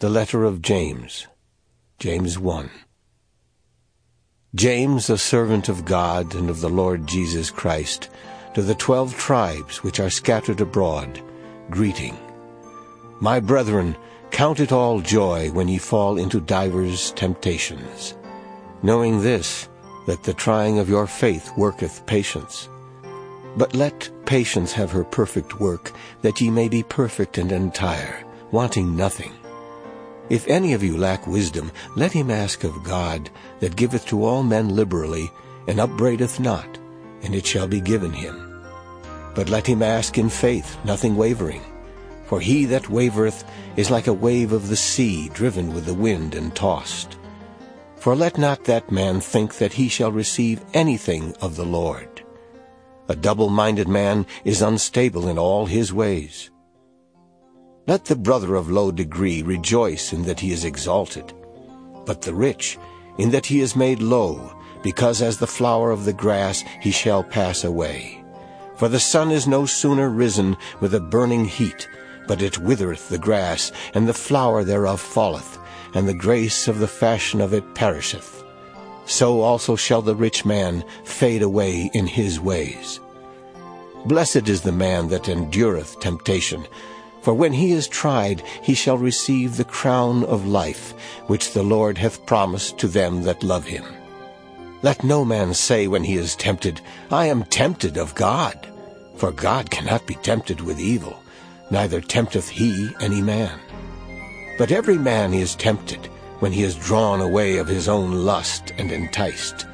The letter of James, James 1. James, a servant of God and of the Lord Jesus Christ, to the twelve tribes which are scattered abroad, greeting. My brethren, count it all joy when ye fall into divers temptations, knowing this, that the trying of your faith worketh patience. But let patience have her perfect work, that ye may be perfect and entire, wanting nothing. If any of you lack wisdom, let him ask of God, that giveth to all men liberally, and upbraideth not, and it shall be given him. But let him ask in faith, nothing wavering. For he that wavereth is like a wave of the sea, driven with the wind and tossed. For let not that man think that he shall receive anything of the Lord. A double-minded man is unstable in all his ways. Let the brother of low degree rejoice in that he is exalted, but the rich in that he is made low, because as the flower of the grass he shall pass away. For the sun is no sooner risen with a burning heat, but it withereth the grass, and the flower thereof falleth, and the grace of the fashion of it perisheth. So also shall the rich man fade away in his ways. Blessed is the man that endureth temptation, for when he is tried, he shall receive the crown of life, which the Lord hath promised to them that love him. Let no man say when he is tempted, I am tempted of God. For God cannot be tempted with evil, neither tempteth he any man. But every man is tempted when he is drawn away of his own lust and enticed.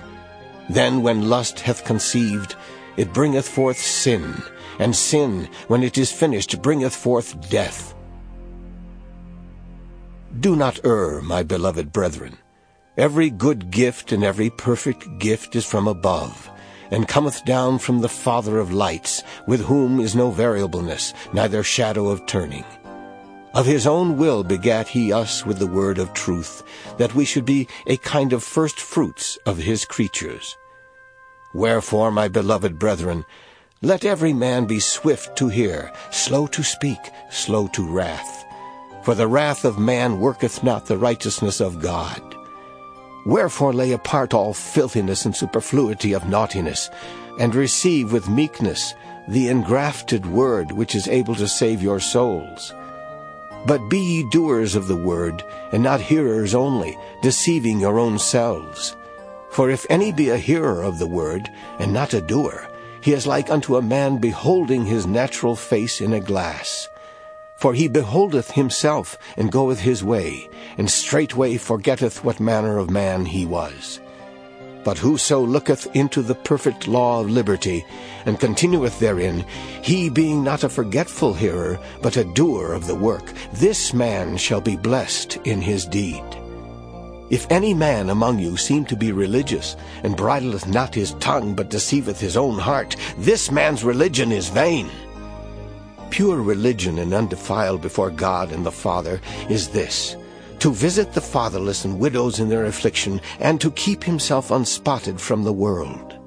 Then when lust hath conceived, it bringeth forth sin, and sin, when it is finished, bringeth forth death. Do not err, my beloved brethren. Every good gift and every perfect gift is from above, and cometh down from the Father of lights, with whom is no variableness, neither shadow of turning. Of his own will begat he us with the word of truth, that we should be a kind of first fruits of his creatures. Wherefore, my beloved brethren, let every man be swift to hear, slow to speak, slow to wrath. For the wrath of man worketh not the righteousness of God. Wherefore lay apart all filthiness and superfluity of naughtiness, and receive with meekness the engrafted word which is able to save your souls. But be ye doers of the word, and not hearers only, deceiving your own selves. For if any be a hearer of the word, and not a doer, he is like unto a man beholding his natural face in a glass. For he beholdeth himself, and goeth his way, and straightway forgetteth what manner of man he was. But whoso looketh into the perfect law of liberty, and continueth therein, he being not a forgetful hearer, but a doer of the work, this man shall be blessed in his deed. If any man among you seem to be religious, and bridleth not his tongue, but deceiveth his own heart, this man's religion is vain. Pure religion and undefiled before God and the Father is this, to visit the fatherless and widows in their affliction, and to keep himself unspotted from the world.